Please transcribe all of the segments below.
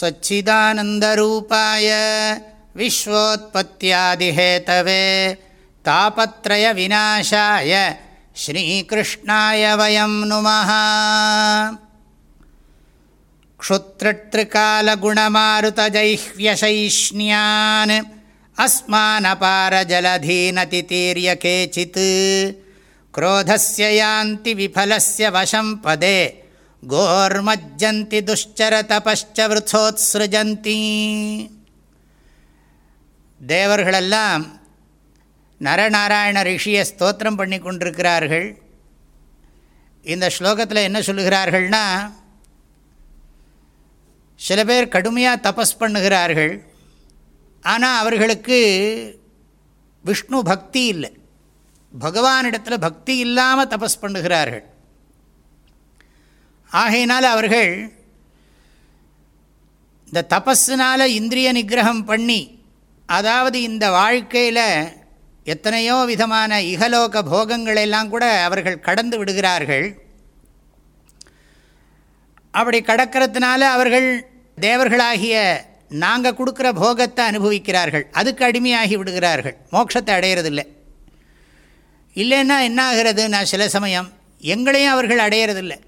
सच्चिदानन्दरूपाय विश्वोत्पत्त्यादिहेतवे तापत्रयविनाशाय श्रीकृष्णाय वयं नुमः। क्षुत्रृकालगुणमारुतजैह्यशैष्ण्यान् अस्मानपारजलधीनतितीर्य केचित्। क्रोधस्य यान्ति विफलस्य वशं पदे கோர்மஜந்தி துஷ்சரதபஷ்ச விருத்தோத்ஸ்ருஜந்தி தேவர்களெல்லாம் நரநாராயண ரிஷியை ஸ்தோத்திரம் பண்ணி கொண்டிருக்கிறார்கள் இந்த ஸ்லோகத்தில் என்ன சொல்லுகிறார்கள்னா சில பேர் கடுமையாக தபஸ் பண்ணுகிறார்கள். ஆனால் அவர்களுக்கு விஷ்ணு பக்தி இல்லை. பகவானிடத்தில் பக்தி இல்லாமல் தபஸ் பண்ணுகிறார்கள். ஆகையினால் அவர்கள் இந்த தபஸினால் இந்திரிய நிகிரகம் பண்ணி அதாவது இந்த வாழ்க்கையில் எத்தனையோ விதமான இகலோக போகங்களெல்லாம் கூட அவர்கள் கடந்து விடுகிறார்கள். அப்படி கடக்கிறதுனால அவர்கள் தேவர்களாகிய நாங்கள் கொடுக்குற போகத்தை அனுபவிக்கிறார்கள். அதுக்கு அடிமையாகி விடுகிறார்கள். மோட்சத்தை அடையிறதில்லை. இல்லைன்னா என்ன ஆகிறது நான் சில சமயம் எங்களையும் அவர்கள் அடையிறதில்லை.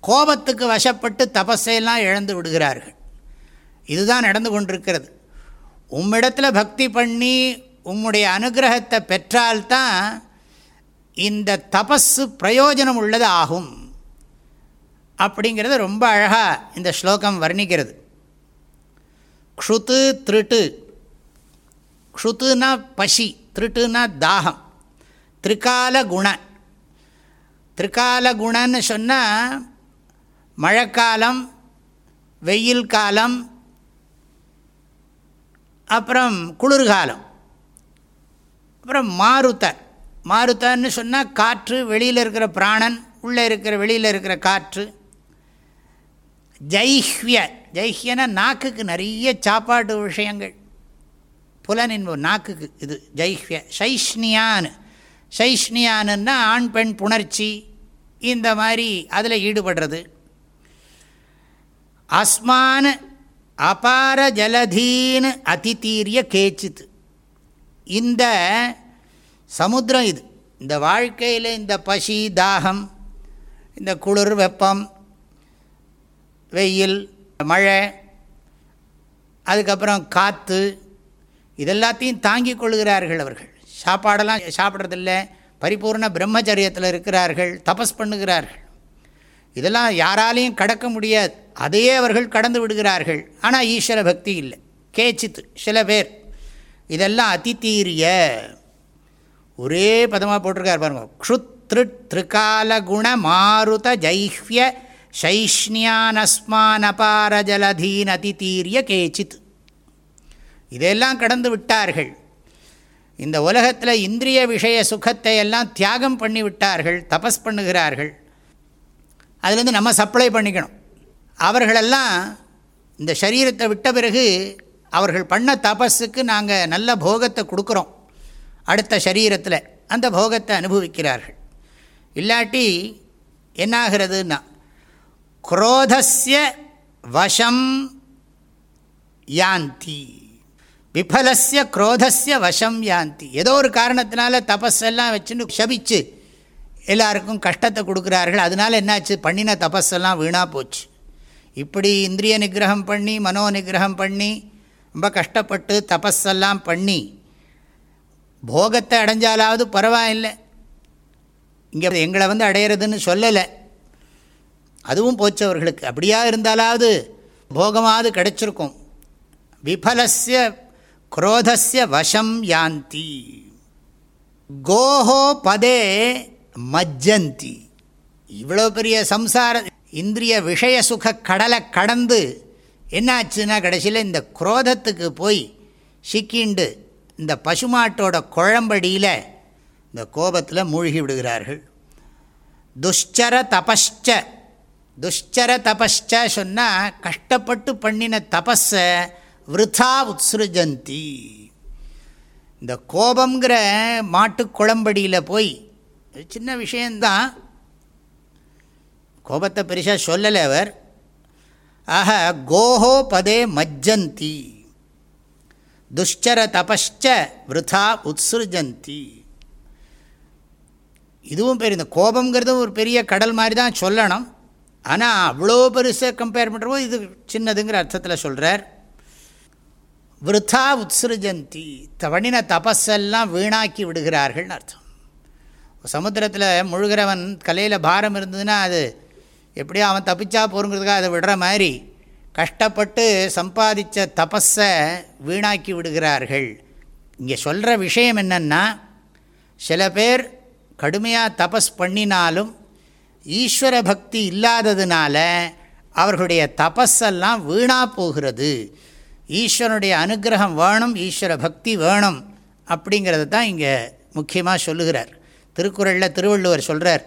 கோபத்துக்கு வசப்பட்டு தபஸையெல்லாம் இழந்து விடுகிறார்கள். இதுதான் நடந்து கொண்டிருக்கிறது. உம்மிடத்தில் பக்தி பண்ணி உம்முடைய அனுகிரகத்தை பெற்றால்தான் இந்த தபஸு பிரயோஜனம் உள்ளது ஆகும். அப்படிங்கிறது ரொம்ப அழகாக இந்த ஸ்லோகம் வர்ணிக்கிறது. க்ஷுத்து திருட்டு. க்ஷுத்துனா பசி திருட்டுனா தாகம். திரிகால குண திரிகால குணன்னு சொன்னால் மழைக்காலம் வெயில் காலம் அப்புறம் குளிர்காலம். அப்புறம் மாருத்த மாருத்தன்னு சொன்னால் காற்று வெளியில் இருக்கிற பிராணன் உள்ளே இருக்கிற வெளியில் இருக்கிற காற்று. ஜைஹ்ய ஜைஹ்யனா நாக்குக்கு நிறைய சாப்பாட்டு விஷயங்கள். புலனின் நாக்குக்கு இது ஜைஹ்ய சைஷ்னியான் சைஷ்னியானுன்னா ஆண் பெண் புணர்ச்சி. இந்த மாதிரி அதில் ஈடுபடுறது. அஸ்மான் அபார ஜலதீன் அதிதீரிய கேச்சித். இந்த சமுத்திரம் இது. இந்த வாழ்க்கையில் இந்த பசி தாகம் இந்த குளிர் வெப்பம் வெயில் மழை அதுக்கப்புறம் காற்று இதெல்லாத்தையும் தாங்கி கொள்கிறார்கள் அவர்கள். சாப்பாடெல்லாம் சாப்பிட்றதில்ல. பரிபூர்ண பிரம்மச்சரியத்தில் இருக்கிறார்கள். தபஸ் பண்ணுகிறார்கள். இதெல்லாம் யாராலையும் கடக்க முடியாது. அதையே அவர்கள் கடந்து விடுகிறார்கள். ஆனால் ஈஸ்வர பக்தி இல்லை. கேச்சித்து சில பேர். இதெல்லாம் அதிதீரிய. ஒரே பதமாக போட்டிருக்கார் பாருங்க. க்ஷுத்ரு திரிகால குண மாருத ஜைஹ்ய சைஷ்ணியானஸ்மானபார ஜலதீன் அதித்தீரிய கேச்சித். இதெல்லாம் கடந்து விட்டார்கள். இந்த உலகத்தில் இந்திரிய விஷய சுகத்தை எல்லாம் தியாகம் பண்ணி விட்டார்கள் தபஸ் பண்ணுகிறார்கள். அதுலேருந்து நம்ம சப்ளை பண்ணிக்கணும். அவர்களெல்லாம் இந்த சரீரத்தை விட்ட பிறகு அவர்கள் பண்ண தபஸுக்கு நாங்கள் நல்ல போகத்தை கொடுக்குறோம். அடுத்த சரீரத்தில் அந்த போகத்தை அனுபவிக்கிறார்கள். இல்லாட்டி என்னாகிறதுன்னா குரோதஸ்ய வசம் யாந்தி. விஃபலஸ்ய குரோதஸ்ய வசம் யாந்தி. ஏதோ ஒரு காரணத்தினால தபஸெல்லாம் வச்சுன்னு ஷபிச்சு எல்லாருக்கும் கஷ்டத்தை கொடுக்குறார்கள். அதனால் என்னாச்சு? பண்ணின தபஸெல்லாம் வீணாக போச்சு. இப்படி இந்திரிய நிகிரகம் பண்ணி மனோ நிகிரகம் பண்ணி ரொம்ப கஷ்டப்பட்டு தபஸெல்லாம் பண்ணி போகத்தை அடைஞ்சாலாவது பரவாயில்லை. இங்கே எங்களை வந்து அடையிறதுன்னு சொல்லலை. அதுவும் போச்சு அவர்களுக்கு. அப்படியா இருந்தாலாவது போகமாவது கிடைச்சிருக்கும். விபலசிய குரோதஸ்ய வசம் யாந்தி. கோஹோ பதே மஜ்ஜந்தி. இவ்வளோ பெரிய சம்சார இந்திரிய விஷய சுக கடலை கடந்து என்னாச்சுன்னா கடைசியில் இந்த குரோதத்துக்கு போய் சிக்கிண்டு இந்த பசுமாட்டோட குழம்படியில் இந்த கோபத்தில் மூழ்கி விடுகிறார்கள். துஷ்சர தபஷ்ச துஷ்சர தபஷ்ச சொன்னால் கஷ்டப்பட்டு பண்ணின தபஸை விருதா உத்ஸ்ருஜந்தி. இந்த கோபங்கிற மாட்டு குழம்படியில் போய் சின்ன விஷயந்தான் கோபத்தை பெருசாக சொல்லலை அவர். ஆக கோஹோ பதே மஜ்ஜந்தி. துஷ்சர தபஷ்ச விருதா உத்ஸ்ருஜந்தி. இதுவும் பெரிய இந்த கோபங்கிறது ஒரு பெரிய கடல் மாதிரி தான் சொல்லணும். ஆனால் அவ்வளோ பெருசாக கம்பேர் பண்ணுறப்போ இது சின்னதுங்கிற அர்த்தத்தில் சொல்கிறார் விரதா உத்ஸ்ருஜந்தி. தவணின தபஸெல்லாம் வீணாக்கி விடுகிறார்கள்னு அர்த்தம். சமுத்திரத்தில் முழுகிறவன் கலையில் பாரம் இருந்ததுன்னா அது எப்படியோ அவன் தப்பிச்சா போருங்கிறதுக்காக அதை விடுற மாதிரி கஷ்டப்பட்டு சம்பாதித்த தபஸை வீணாக்கி விடுகிறார்கள். இங்கே சொல்கிற விஷயம் என்னென்னா சில பேர் கடுமையாக தபஸ் பண்ணினாலும் ஈஸ்வர பக்தி இல்லாததுனால அவர்களுடைய தபஸெல்லாம் வீணாக போகிறது. ஈஸ்வரனுடைய அனுகிரகம் வேணும் ஈஸ்வர பக்தி வேணும் அப்படிங்கிறத தான் இங்கே முக்கியமாக சொல்லுகிறார். திருக்குறளில் திருவள்ளுவர் சொல்கிறார்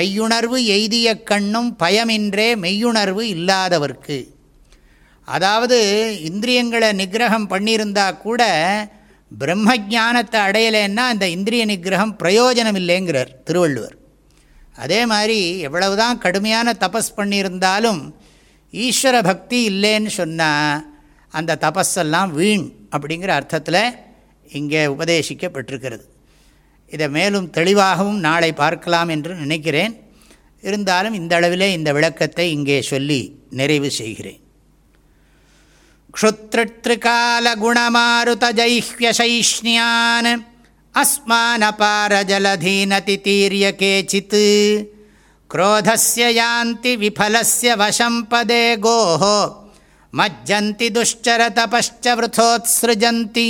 ஐயுணர்வு எய்திய கண்ணும் பயமின்றே மெய்யுணர்வு இல்லாதவர்க்கு. அதாவது இந்திரியங்களை நிகிரகம் பண்ணியிருந்தா கூட பிரம்ம ஜானத்தை அடையலைன்னா அந்த இந்திரிய நிகிரகம் பிரயோஜனம் இல்லைங்கிறார் திருவள்ளுவர். அதே மாதிரி எவ்வளவுதான் கடுமையான தபஸ் பண்ணியிருந்தாலும் ஈஸ்வர பக்தி இல்லைன்னு சொன்னால் அந்த தபஸெல்லாம் வீண் அப்படிங்கிற அர்த்தத்தில் இங்கே உபதேசிக்கப்பட்டிருக்கிறது. இதை மேலும் தெளிவாகவும் நாளை பார்க்கலாம் என்று நினைக்கிறேன் இருந்தாலும் இந்த அளவிலே இந்த விளக்கத்தை இங்கே சொல்லி நிறைவு செய்கிறேன் क्षुत्रिकालगुणमारुतजैह्यशैष्ण्यान् अस्मानपारजलधीनतितीर्य केचित् क्रोधस्य यान्ति विफलस्य वशं पदे गोः மஜ்ஜந்தி துஷ்சர தபஷ்ச விருத்தோத்ஸ்ருஜந்தி